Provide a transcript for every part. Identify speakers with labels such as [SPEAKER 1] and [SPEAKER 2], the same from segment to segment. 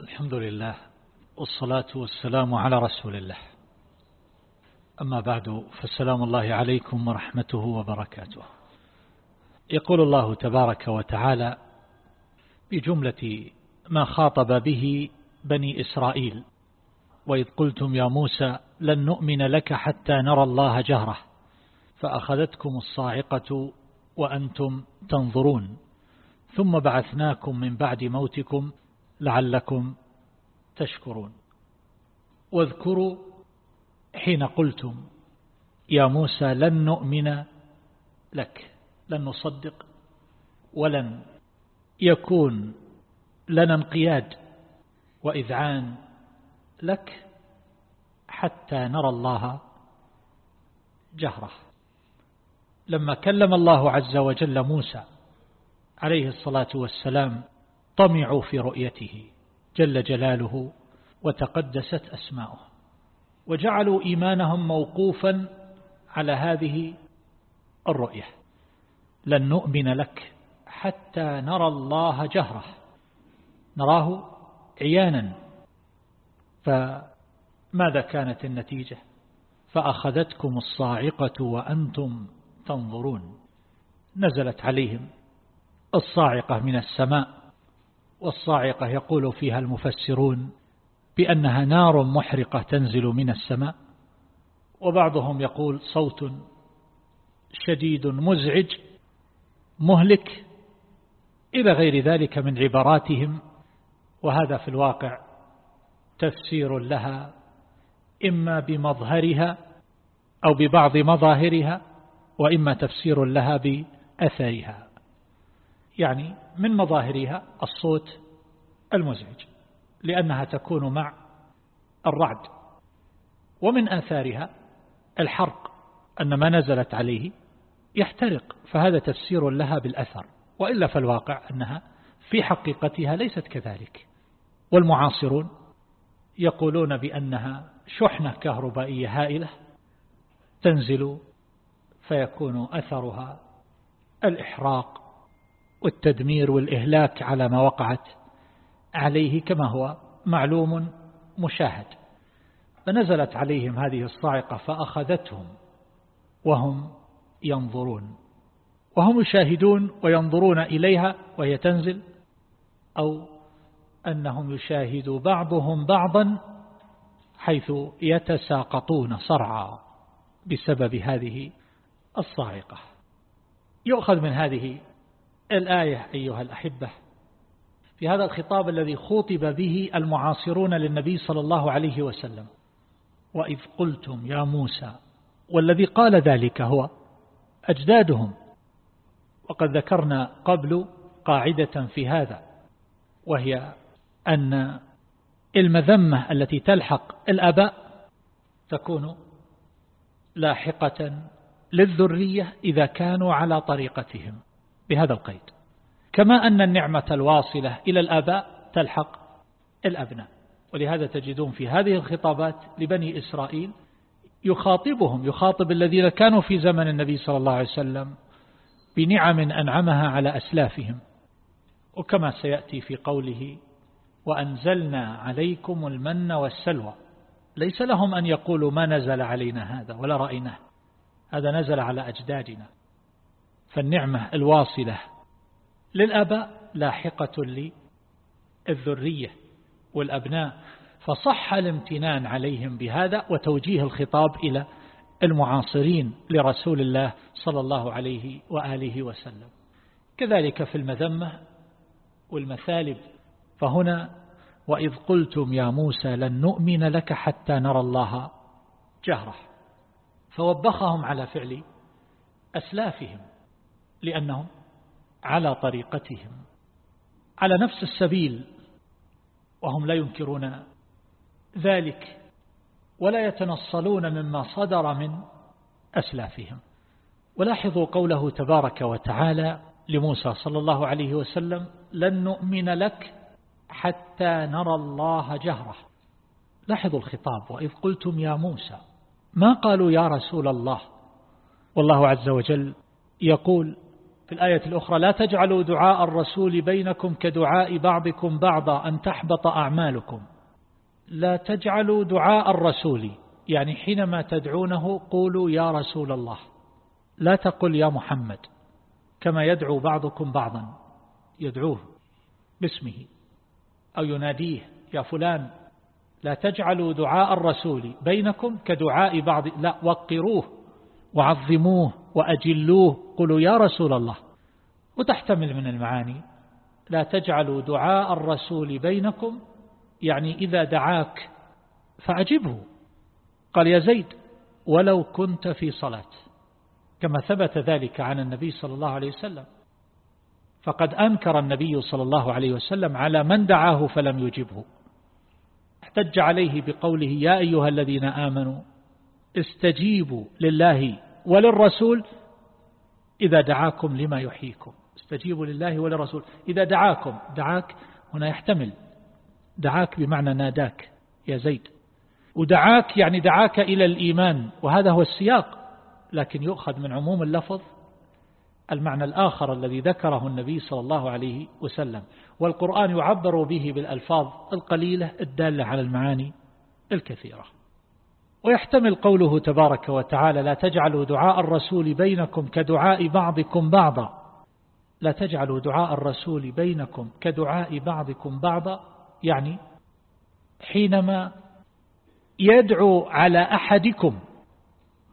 [SPEAKER 1] الحمد لله والصلاة والسلام على رسول الله. أما بعد فالسلام الله عليكم ورحمته وبركاته. يقول الله تبارك وتعالى بجملة ما خاطب به بني إسرائيل وإذ قلتم يا موسى لن نؤمن لك حتى نرى الله جهرة فأخذتكم الصاعقة وأنتم تنظرون ثم بعثناكم من بعد موتكم لعلكم تشكرون. واذكروا حين قلتم يا موسى لن نؤمن لك لن نصدق ولن يكون لنا انقياد وإذعان لك حتى نرى الله جهرة. لما كلم الله عز وجل موسى عليه الصلاة والسلام طمعوا في رؤيته جل جلاله وتقدست أسماؤه وجعلوا إيمانهم موقوفا على هذه الرؤية لن نؤمن لك حتى نرى الله جهرة نراه عيانا. فماذا كانت النتيجة؟ فأخذتكم الصاعقة وأنتم تنظرون. نزلت عليهم الصاعقة من السماء والصاعقة يقول فيها المفسرون بأنها نار محرقة تنزل من السماء وبعضهم يقول صوت شديد مزعج مهلك إلى غير ذلك من عباراتهم وهذا في الواقع تفسير لها إما بمظهرها أو ببعض مظاهرها وإما تفسير لها بأثرها. يعني من مظاهرها الصوت المزعج لأنها تكون مع الرعد. ومن آثارها الحرق أن ما نزلت عليه يحترق فهذا تفسير لها بالأثر. وإلا فالواقع أنها في حقيقتها ليست كذلك. والمعاصرون يقولون بأنها شحنة كهربائية هائلة تنزل فيكون أثرها الإحراق والتدمير والإهلاك على ما وقعت عليه كما هو معلوم مشاهد. فنزلت عليهم هذه الصاعقة فأخذتهم وهم ينظرون وهم يشاهدون وينظرون إليها وهي تنزل أو أنهم يشاهدوا بعضهم بعضا حيث يتساقطون صرعا بسبب هذه الصاعقة. يؤخذ من هذه الآية أيها الأحبة. في هذا الخطاب الذي خوطب به المعاصرون للنبي صلى الله عليه وسلم. وإذ قلتم يا موسى والذي قال ذلك هو أجدادهم. وقد ذكرنا قبل قاعدة في هذا وهي أن المذمة التي تلحق الأباء تكون لاحقة للذرية إذا كانوا على طريقتهم. بهذا القيد. كما أن النعمة الواصلة إلى الآباء تلحق الأبناء. ولهذا تجدون في هذه الخطابات لبني إسرائيل يخاطبهم يخاطب الذين كانوا في زمن النبي صلى الله عليه وسلم بنعم أنعمها على أسلافهم. وكما سيأتي في قوله وأنزلنا عليكم المن والسلوى. ليس لهم أن يقولوا ما نزل علينا هذا ولا رأيناه. هذا نزل على أجدادنا. فالنعمة الواصلة. للأباء لاحقة للذرية والأبناء فصح الامتنان عليهم بهذا وتوجيه الخطاب إلى المعاصرين لرسول الله صلى الله عليه وآله وسلم. كذلك في المذمة والمثالب فهنا وإذ قلتم يا موسى لن نؤمن لك حتى نرى الله جهرة فوبخهم على فعل أسلافهم. لأنهم على طريقتهم على نفس السبيل وهم لا ينكرون ذلك ولا يتنصلون مما صدر من أسلافهم. ولاحظوا قوله تبارك وتعالى لموسى صلى الله عليه وسلم لن نؤمن لك حتى نرى الله جهرة. لاحظوا الخطاب وإذ قلتم يا موسى ما قالوا يا رسول الله؟ والله عز وجل يقول في الآية الأخرى لا تجعلوا دعاء الرسول بينكم كدعاء بعضكم بعضا أن تحبط أعمالكم. لا تجعلوا دعاء الرسول يعني حينما تدعونه قولوا يا رسول الله. لا تقل يا محمد كما يدعو بعضكم بعضا يدعوه باسمه أو يناديه يا فلان. لا تجعلوا دعاء الرسول بينكم كدعاء بعض لا وقروه وعظموه وأجلوه قلوا يا رسول الله وتحتمل من المعاني لا تجعلوا دعاء الرسول بينكم يعني إذا دعاك فأجبه قال يا زيد ولو كنت في صلاة كما ثبت ذلك عن النبي صلى الله عليه وسلم فقد أنكر النبي صلى الله عليه وسلم على من دعاه فلم يجبه احتج عليه بقوله يا أيها الذين آمنوا استجيبوا لله وللرسول إذا دعاكم لما يحييكم. استجيبوا لله وللرسول. إذا دعاكم دعاك هنا يحتمل. دعاك بمعنى ناداك يا زيد. ودعاك يعني دعاك إلى الإيمان وهذا هو السياق لكن يؤخذ من عموم اللفظ المعنى الآخر الذي ذكره النبي صلى الله عليه وسلم. والقرآن يعبر به بالألفاظ القليلة الدالة على المعاني الكثيرة. ويحتمل قوله تبارك وتعالى لا تجعلوا دعاء الرسول بينكم كدعاء بعضكم بعضا. لا تجعلوا دعاء الرسول بينكم كدعاء بعضكم بعضا يعني حينما يدعو على أحدكم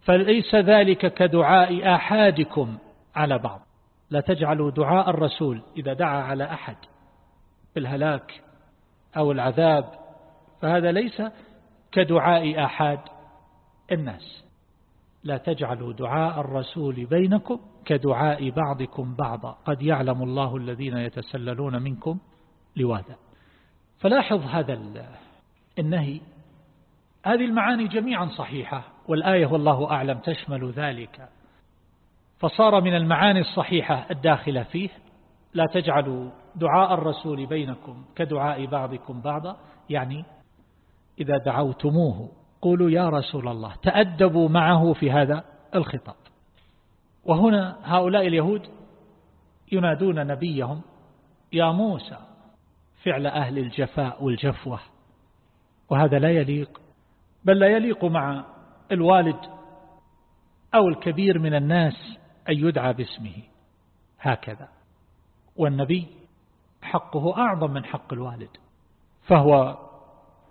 [SPEAKER 1] فليس ذلك كدعاء أحادكم على بعض. لا تجعلوا دعاء الرسول إذا دعا على أحد بالهلاك أو العذاب فهذا ليس كدعاء أحد الناس. لا تجعلوا دعاء الرسول بينكم كدعاء بعضكم بعضا. قد يعلم الله الذين يتسللون منكم لواذا. فلاحظ هذا النهي. هذه المعاني جميعا صحيحة والآية والله أعلم تشمل ذلك. فصار من المعاني الصحيحة الداخلة فيه. لا تجعلوا دعاء الرسول بينكم كدعاء بعضكم بعضا. يعني إذا دعوتموه قولوا يا رسول الله تأدبوا معه في هذا الخطاب. وهنا هؤلاء اليهود ينادون نبيهم يا موسى فعل أهل الجفاء والجفوة. وهذا لا يليق بل لا يليق مع الوالد أو الكبير من الناس أن يدعى باسمه. هكذا. والنبي حقه أعظم من حق الوالد فهو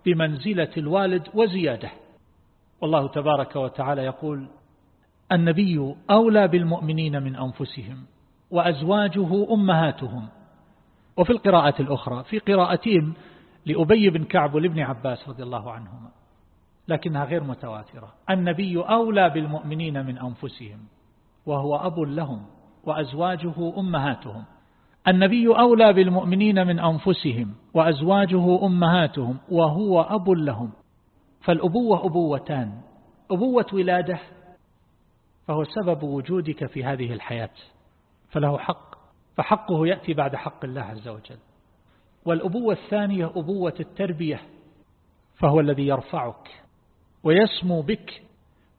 [SPEAKER 1] بمنزلة الوالد وزيادة. والله تبارك وتعالى يقول النبي أولى بالمؤمنين من أنفسهم وأزواجه أمهاتهم. وفي القراءة الأخرى في قراءتين لأبي بن كعب ولابن عباس رضي الله عنهما لكنها غير متواترة. النبي أولى بالمؤمنين من أنفسهم وهو أب لهم وأزواجه أمهاتهم. النبي أولى بالمؤمنين من أنفسهم وأزواجه أمهاتهم وهو أب لهم. فالأبوة أبوتان. أبوة ولادة فهو سبب وجودك في هذه الحياة. فله حق فحقه يأتي بعد حق الله عز وجل. والأبوة الثانية أبوة التربية فهو الذي يرفعك ويسمو بك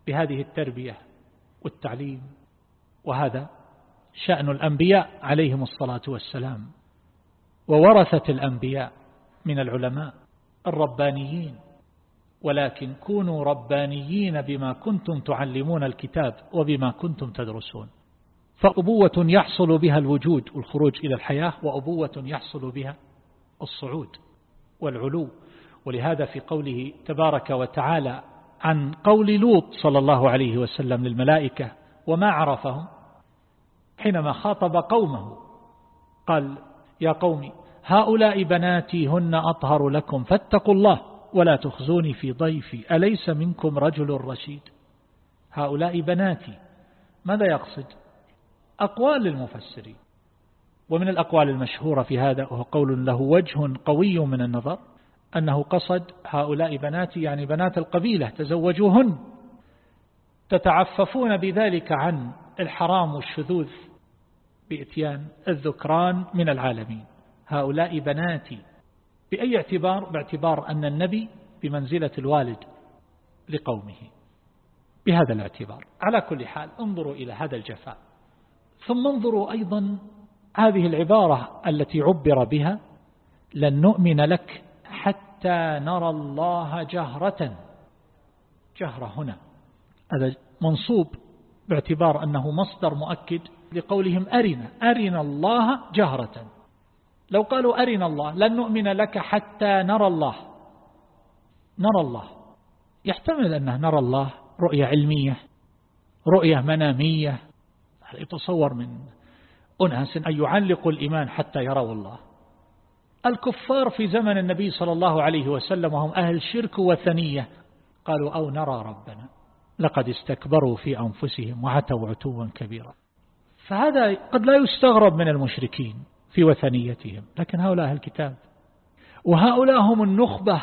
[SPEAKER 1] بهذه التربية والتعليم. وهذا شأن الأنبياء عليهم الصلاة والسلام وورثة الأنبياء من العلماء الربانيين. ولكن كونوا ربانيين بما كنتم تعلمون الكتاب وبما كنتم تدرسون. فأبوة يحصل بها الوجود والخروج إلى الحياة وأبوة يحصل بها الصعود والعلو. ولهذا في قوله تبارك وتعالى عن قول لوط صلى الله عليه وسلم للملائكة وما عرفهم حينما خاطب قومه. قال يا قوم هؤلاء بناتي هن أطهر لكم فاتقوا الله ولا تخزوني في ضيفي أليس منكم رجل رشيد؟ هؤلاء بناتي ماذا يقصد؟ أقوال للمفسرين ومن الأقوال المشهورة في هذا وهو قول له وجه قوي من النظر أنه قصد هؤلاء بناتي يعني بنات القبيلة تزوجوهن. تتعففون بذلك عن الحرام والشذوذ. بإتيان الذكران من العالمين. هؤلاء بناتي. بأي اعتبار؟ باعتبار أن النبي بمنزلة الوالد لقومه. بهذا الاعتبار. على كل حال انظروا إلى هذا الجفاء. ثم انظروا أيضا هذه العبارة التي عبر بها لن نؤمن لك حتى نرى الله جهرة. جهرة هنا. هذا منصوب باعتبار أنه مصدر مؤكد لقولهم أرنا أرنا الله جهرة. لو قالوا أرنا الله لن نؤمن لك حتى نرى الله. نرى الله. يحتمل أنه نرى الله رؤية علمية رؤية منامية. يتصور من أناس أن يعلقوا الإيمان حتى يروا الله. الكفار في زمن النبي صلى الله عليه وسلم وهم أهل شرك وثنية. قالوا أو نرى ربنا لقد استكبروا في أنفسهم وعتوا عتوا كبيرا. فهذا قد لا يستغرب من المشركين في وثنيتهم لكن هؤلاء أهل الكتاب. وهؤلاء هم النخبة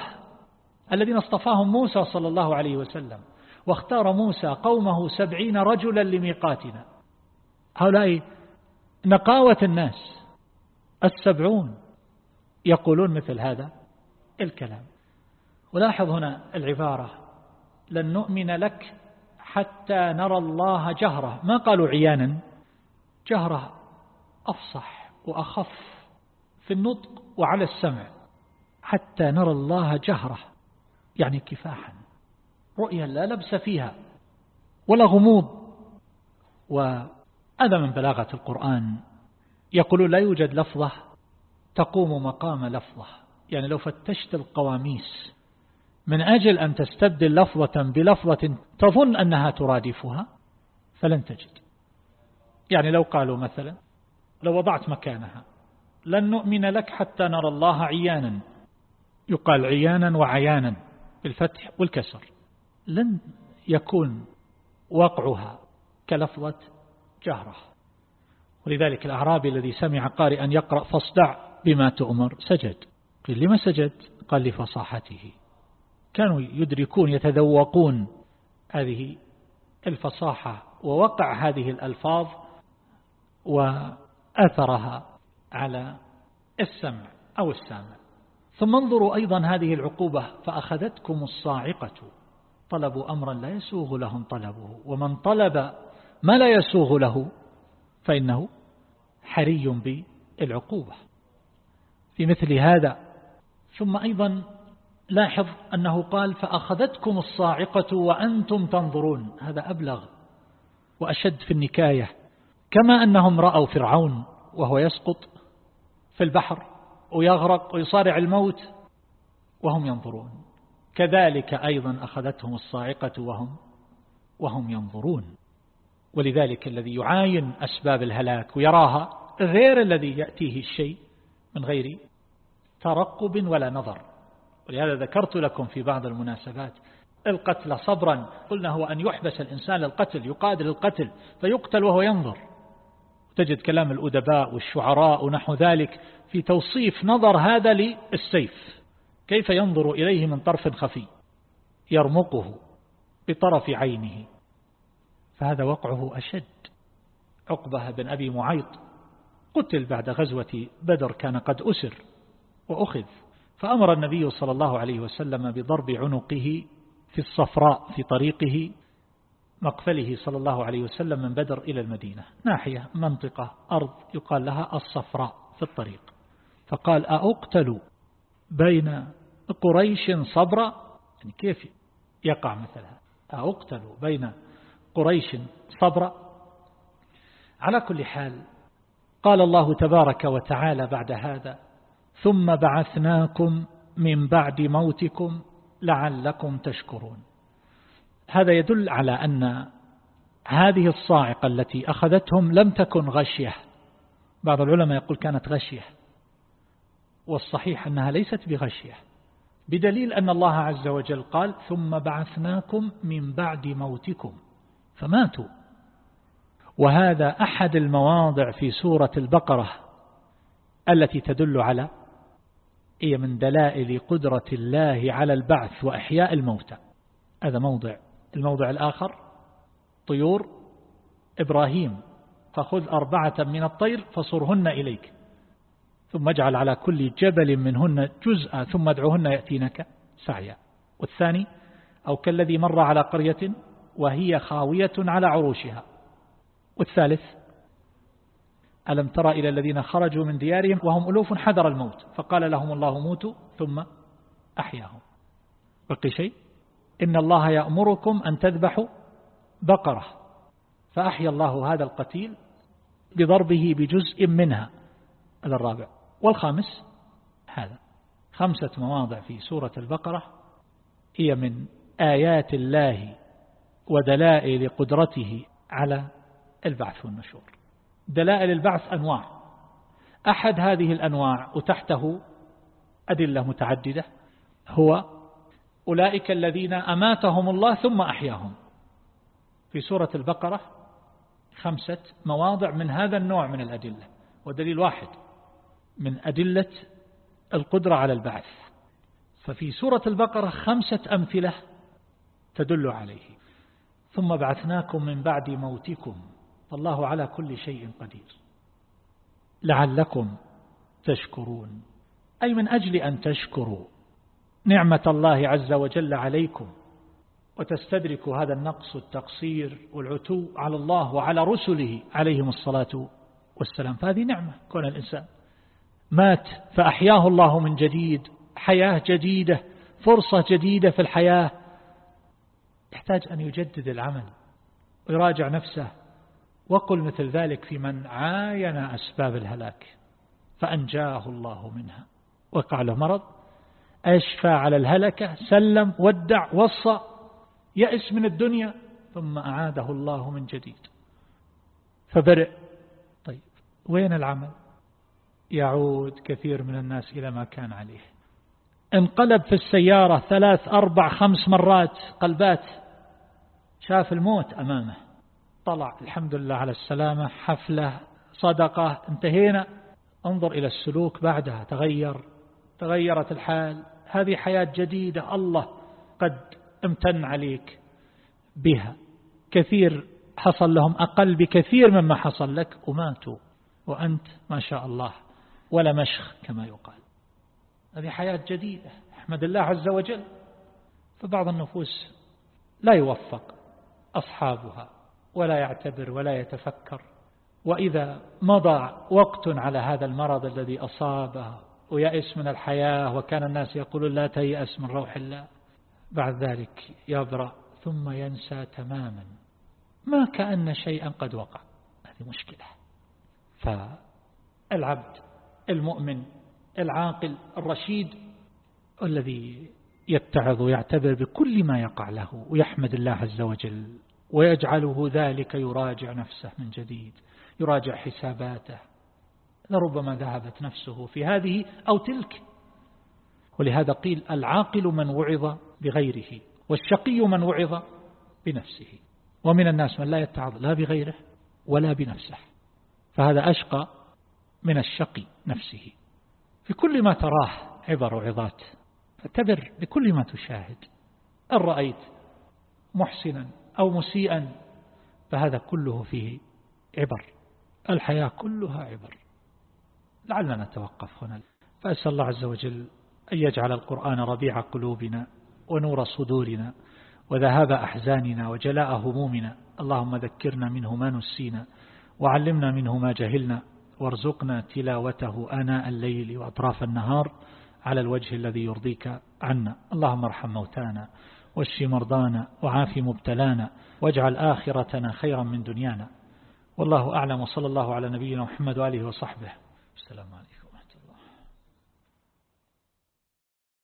[SPEAKER 1] الذين اصطفاهم موسى صلى الله عليه وسلم واختار موسى قومه سبعين رجلا لميقاتنا. هؤلاء نقاوة الناس السبعون يقولون مثل هذا الكلام. ولاحظ هنا العبارة لن نؤمن لك حتى نرى الله جهرة. ما قالوا عيانا؟ جهرة أفصح وأخف في النطق وعلى السمع حتى نرى الله جهرة يعني كفاحا. رؤيا لا لبس فيها ولا غموض. وهذا من بلاغة القرآن. يقولون لا يوجد لفظة تقوم مقام لفظة. يعني لو فتشت القواميس من أجل أن تستبدل لفظة بلفظة تظن أنها ترادفها فلن تجد. يعني لو قالوا مثلا لو وضعت مكانها لن نؤمن لك حتى نرى الله عيانا. يقال عيانا وعيانا بالفتح والكسر. لن يكون وقعها كلفظة جهرة. ولذلك الأعرابي الذي سمع قارئا يقرأ فاصدع بما تؤمر سجد. قيل لما سجد؟ قال لفصاحته. كانوا يدركون يتذوقون هذه الفصاحة ووقع هذه الألفاظ وأثرها على السمع أو السامع. ثم انظروا أيضا هذه العقوبة فأخذتكم الصاعقة. طلبوا أمرا لا يسوغ لهم طلبه ومن طلب ما لا يسوغ له فإنه حري بالعقوبة. في مثل هذا ثم أيضا لاحظ أنه قال فأخذتكم الصاعقة وأنتم تنظرون. هذا أبلغ وأشد في النكاية. كما أنهم رأوا فرعون وهو يسقط في البحر ويغرق ويصارع الموت وهم ينظرون. كذلك أيضا أخذتهم الصاعقة وهم وهم ينظرون. ولذلك الذي يعاين أسباب الهلاك ويراها غير الذي يأتيه الشيء من غير ترقب ولا نظر. ولهذا ذكرت لكم في بعض المناسبات القتل صبرا. قلنا هو أن يحبس الإنسان للقتل يقادر القتل فيقتل وهو ينظر. تجد كلام الأدباء والشعراء ونحو ذلك في توصيف نظر هذا للسيف. كيف ينظر إليه من طرف خفي؟ يرمقه بطرف عينه. فهذا وقعه أشد. عقبة بن أبي معيط قتل بعد غزوة بدر كان قد أسر وأخذ. فأمر النبي صلى الله عليه وسلم بضرب عنقه في الصفراء في طريقه مقفله صلى الله عليه وسلم من بدر إلى المدينة. ناحية منطقة أرض يقال لها الصفراء في الطريق. فقال أأقتل بين قريش صبرا يعني كيف يقع مثلها؟ أأقتل بين قريش صبرا على كل حال قال الله تبارك وتعالى بعد هذا ثم بعثناكم من بعد موتكم لعلكم تشكرون. هذا يدل على أن هذه الصاعقة التي أخذتهم لم تكن غشية. بعض العلماء يقول كانت غشية والصحيح أنها ليست بغشية. بدليل أن الله عز وجل قال ثم بعثناكم من بعد موتكم فماتوا. وهذا أحد المواضع في سورة البقرة التي تدل على هي من دلائل قدرة الله على البعث وإحياء الموتى. هذا موضع الموضع الآخر طيور إبراهيم فخذ أربعة من الطير فصرهن إليك ثم اجعل على كل جبل منهن جزءا ثم ادعوهن يأتينك سعيا. والثاني أو كالذي مر على قرية وهي خاوية على عروشها. والثالث ألم ترى إلى الذين خرجوا من ديارهم وهم ألوف حذر الموت فقال لهم الله موتوا ثم أحياهم. بقي شيء؟ إن الله يأمركم أن تذبحوا بقرة. فأحيا الله هذا القتيل بضربه بجزء منها. هذا الرابع. والخامس هذا. خمسة مواضع في سورة البقرة. هي من آيات الله ودلائل قدرته على البعث والنشور. دلائل البعث أنواع. أحد هذه الأنواع وتحته أدلة متعددة هو أولئك الذين أماتهم الله ثم أحياهم. في سورة البقرة خمسة مواضع من هذا النوع من الأدلة ودليل واحد من أدلة القدرة على البعث. ففي سورة البقرة خمسة أمثلة تدل عليه. ثم بعثناكم من بعد موتكم فالله على كل شيء قدير. لعلكم تشكرون أي من أجل أن تشكروا. نعمة الله عز وجل عليكم وتستدركوا هذا النقص والتقصير والعتو على الله وعلى رسله عليهم الصلاة والسلام. فهذه نعمة كون الإنسان مات فأحياه الله من جديد حياة جديدة فرصة جديدة في الحياة. يحتاج أن يجدد العمل ويراجع نفسه. وقل مثل ذلك في من عاين أسباب الهلاك فأنجاه الله منها. وقع له مرض أشفى على الهلكة سلم ودع وصى يأس من الدنيا ثم أعاده الله من جديد. فبرئ. طيب وين العمل؟ يعود كثير من الناس إلى ما كان عليه. انقلب في السيارة ثلاث أربع خمس مرات قلبات. شاف الموت أمامه. طلع الحمد لله على السلامة حفلة صدقة انتهينا. انظر إلى السلوك بعدها تغير تغيرت الحال. هذه حياة جديدة الله قد امتن عليك بها. كثير حصل لهم أقل بكثير مما حصل لك وماتوا وأنت ما شاء الله ولا مشخ كما يقال. هذه حياة جديدة أحمد الله عز وجل. فبعض النفوس لا يوفق أصحابها ولا يعتبر ولا يتفكر. وإذا مضى وقت على هذا المرض الذي أصابه ويأس من الحياة وكان الناس يقولون لا تيأس من روح الله. بعد ذلك يبرأ ثم ينسى تماما. ما كأن شيئا قد وقع. هذه مشكلة. فالعبد المؤمن العاقل الرشيد الذي يتعظ ويعتبر بكل ما يقع له ويحمد الله عز وجل ويجعله ذلك يراجع نفسه من جديد يراجع حساباته. لربما ذهبت نفسه في هذه أو تلك. ولهذا قيل العاقل من وعظ بغيره والشقي من وعظ بنفسه. ومن الناس من لا يتعظ لا بغيره ولا بنفسه. فهذا أشقى من الشقي نفسه. في كل ما تراه عبر وعظات فاعتبر بكل ما تشاهد. أن رأيت محسنا أو مسيئا فهذا كله فيه عبر. الحياة كلها عبر. لعلنا نتوقف هنا. فأسأل الله عز وجل أن يجعل القرآن ربيع قلوبنا ونور صدورنا وذهاب أحزاننا وجلاء همومنا. اللهم ذكرنا منه ما نسينا وعلمنا منه ما جهلنا وارزقنا تلاوته آناء الليل وأطراف النهار على الوجه الذي يرضيك عنا. اللهم ارحم موتانا واشف مرضانا وعاف مبتلانا واجعل آخرتنا خيرا من دنيانا. والله أعلم وصلى الله على نبينا محمد وآله وصحبه. السلام عليكم.